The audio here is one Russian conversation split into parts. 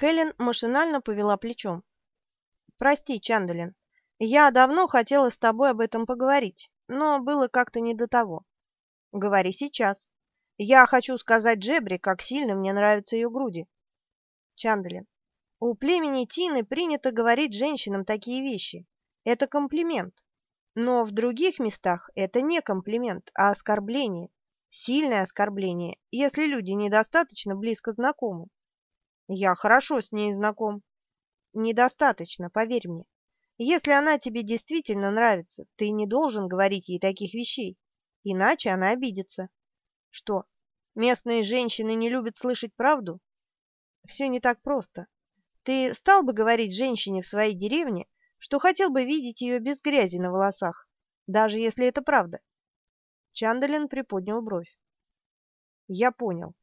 Кэлен машинально повела плечом. «Прости, Чандалин, я давно хотела с тобой об этом поговорить, но было как-то не до того. Говори сейчас. Я хочу сказать Джебри, как сильно мне нравятся ее груди». Чандалин, у племени Тины принято говорить женщинам такие вещи. Это комплимент. Но в других местах это не комплимент, а оскорбление. Сильное оскорбление, если люди недостаточно близко знакомы. Я хорошо с ней знаком. Недостаточно, поверь мне. Если она тебе действительно нравится, ты не должен говорить ей таких вещей, иначе она обидится. Что, местные женщины не любят слышать правду? Все не так просто. Ты стал бы говорить женщине в своей деревне, что хотел бы видеть ее без грязи на волосах, даже если это правда? Чандалин приподнял бровь. «Я понял.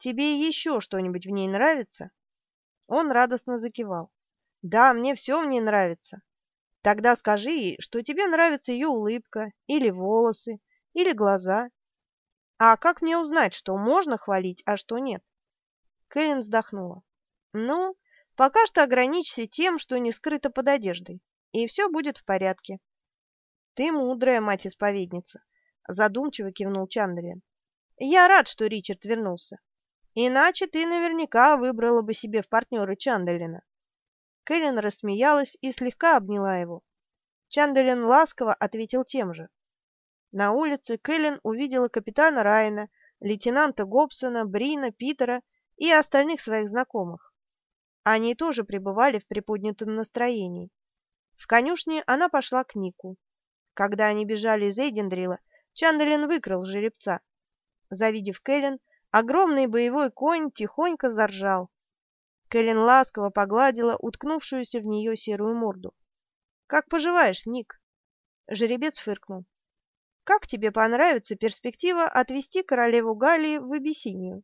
Тебе еще что-нибудь в ней нравится?» Он радостно закивал. «Да, мне все в ней нравится. Тогда скажи ей, что тебе нравится ее улыбка, или волосы, или глаза. А как мне узнать, что можно хвалить, а что нет?» Кэлен вздохнула. «Ну, пока что ограничься тем, что не скрыто под одеждой, и все будет в порядке». «Ты мудрая мать-исповедница задумчиво кивнул Чандрин. Я рад, что Ричард вернулся. Иначе ты наверняка выбрала бы себе в партнеры Чандалина. Кэлен рассмеялась и слегка обняла его. Чандалин ласково ответил тем же. На улице Кэлен увидела капитана Райана, лейтенанта Гобсона, Брина, Питера и остальных своих знакомых. Они тоже пребывали в приподнятом настроении. В конюшне она пошла к Нику. Когда они бежали из Эйдендрила, Чандалин выкрал жеребца. Завидев Кэлен, огромный боевой конь тихонько заржал. Кэлен ласково погладила уткнувшуюся в нее серую морду. «Как поживаешь, Ник?» Жеребец фыркнул. «Как тебе понравится перспектива отвезти королеву Галии в Абиссинию?»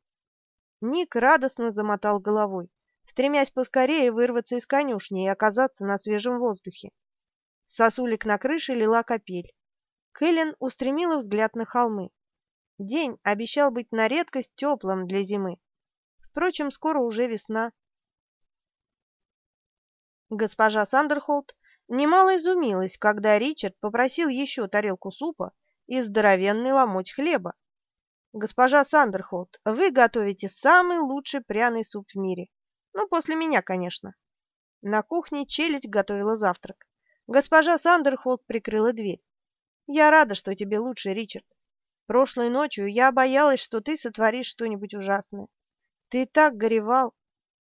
Ник радостно замотал головой, стремясь поскорее вырваться из конюшни и оказаться на свежем воздухе. Сосулик на крыше лила капель. Кэлен устремила взгляд на холмы. День обещал быть на редкость теплым для зимы. Впрочем, скоро уже весна. Госпожа Сандерхолд немало изумилась, когда Ричард попросил еще тарелку супа и здоровенный ломоть хлеба. «Госпожа Сандерхолд, вы готовите самый лучший пряный суп в мире. Ну, после меня, конечно». На кухне челядь готовила завтрак. Госпожа Сандерхолд прикрыла дверь. Я рада, что тебе лучше, Ричард. Прошлой ночью я боялась, что ты сотворишь что-нибудь ужасное. Ты так горевал.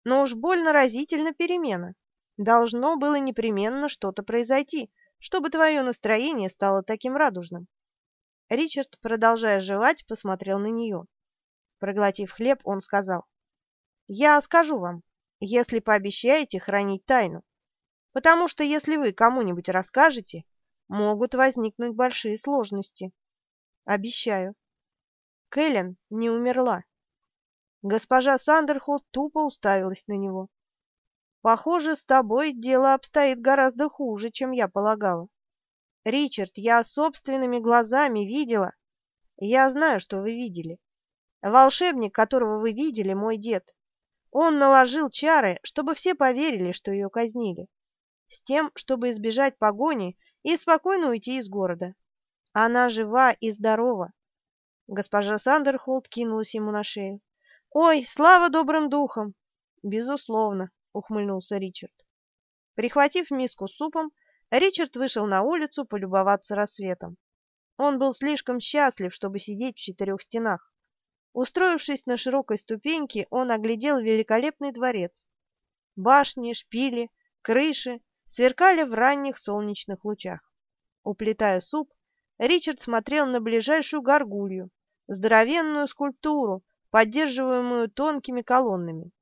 Но уж больно разительна перемена. Должно было непременно что-то произойти, чтобы твое настроение стало таким радужным. Ричард, продолжая жевать, посмотрел на нее. Проглотив хлеб, он сказал, «Я скажу вам, если пообещаете хранить тайну. Потому что если вы кому-нибудь расскажете, могут возникнуть большие сложности. Обещаю. Кэлен не умерла. Госпожа Сандерхолд тупо уставилась на него. Похоже, с тобой дело обстоит гораздо хуже, чем я полагала. Ричард, я собственными глазами видела. Я знаю, что вы видели. Волшебник, которого вы видели, мой дед. Он наложил чары, чтобы все поверили, что ее казнили. С тем, чтобы избежать погони и спокойно уйти из города. Она жива и здорова. Госпожа Сандерхолд кинулась ему на шею. «Ой, слава добрым духам!» «Безусловно», — ухмыльнулся Ричард. Прихватив миску с супом, Ричард вышел на улицу полюбоваться рассветом. Он был слишком счастлив, чтобы сидеть в четырех стенах. Устроившись на широкой ступеньке, он оглядел великолепный дворец. Башни, шпили, крыши сверкали в ранних солнечных лучах. Уплетая суп, Ричард смотрел на ближайшую горгулью, здоровенную скульптуру, поддерживаемую тонкими колоннами.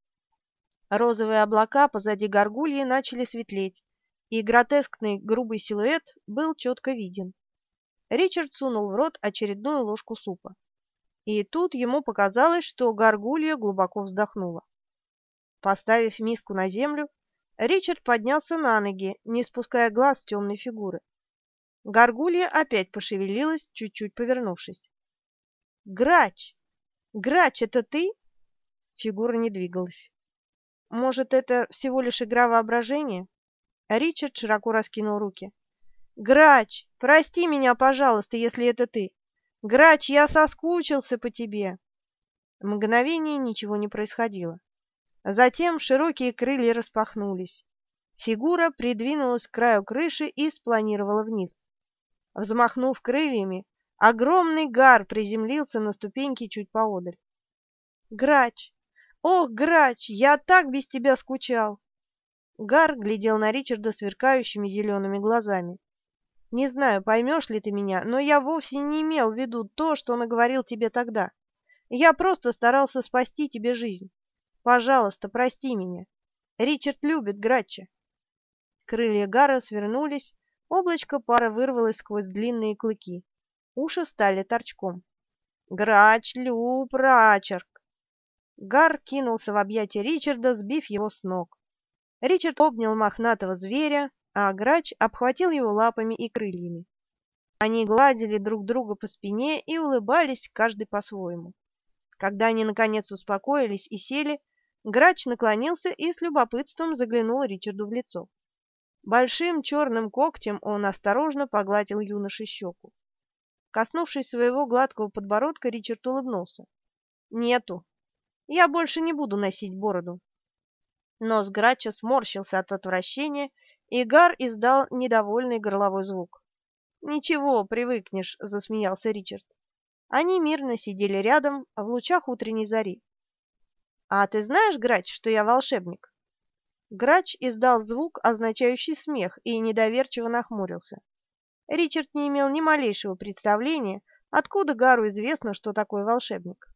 Розовые облака позади горгульи начали светлеть, и гротескный грубый силуэт был четко виден. Ричард сунул в рот очередную ложку супа. И тут ему показалось, что горгулья глубоко вздохнула. Поставив миску на землю, Ричард поднялся на ноги, не спуская глаз с темной фигуры. Горгулья опять пошевелилась, чуть-чуть повернувшись. «Грач! Грач, это ты?» Фигура не двигалась. Может, это всего лишь игра воображения?» Ричард широко раскинул руки. «Грач, прости меня, пожалуйста, если это ты. Грач, я соскучился по тебе!» Мгновение ничего не происходило. Затем широкие крылья распахнулись. Фигура придвинулась к краю крыши и спланировала вниз. Взмахнув крыльями, огромный гар приземлился на ступеньки чуть поодаль. «Грач! Ох, Грач, я так без тебя скучал!» Гар глядел на Ричарда сверкающими зелеными глазами. «Не знаю, поймешь ли ты меня, но я вовсе не имел в виду то, что наговорил тебе тогда. Я просто старался спасти тебе жизнь. Пожалуйста, прости меня. Ричард любит Грача». Крылья Гара свернулись, облачко пара вырвалось сквозь длинные клыки. Уши стали торчком. «Грач, Люб, Рачерк!» Гар кинулся в объятия Ричарда, сбив его с ног. Ричард обнял мохнатого зверя, а Грач обхватил его лапами и крыльями. Они гладили друг друга по спине и улыбались каждый по-своему. Когда они, наконец, успокоились и сели, Грач наклонился и с любопытством заглянул Ричарду в лицо. Большим черным когтем он осторожно погладил юноше щеку. Коснувшись своего гладкого подбородка, Ричард улыбнулся. «Нету. Я больше не буду носить бороду». Нос Грача сморщился от отвращения и Гар издал недовольный горловой звук. «Ничего, привыкнешь», — засмеялся Ричард. Они мирно сидели рядом в лучах утренней зари. «А ты знаешь, Грач, что я волшебник?» Грач издал звук, означающий смех, и недоверчиво нахмурился. Ричард не имел ни малейшего представления, откуда Гару известно, что такое волшебник.